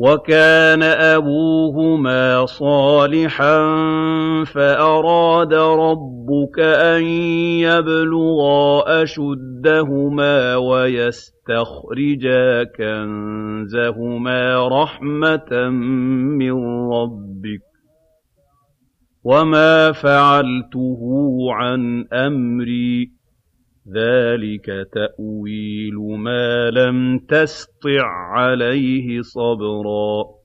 وَكَانَ أَبُوهُمَا صَالِحًا فَأَرَادَ رَبُّكَ أَن يَبْلُغَا أَشُدَّهُمَا وَيَسْتَخْرِجَا كَنزَهُمَا رَحْمَةً مِّن رَّبِّكَ ۚ وَمَا فَعَلْتُهُ عَنْ أَمْرِي ذَٰلِكَ تَأْوِيلُ مَا لَمْ تَسْطِع عَّلَيْهِ صَبْرًا.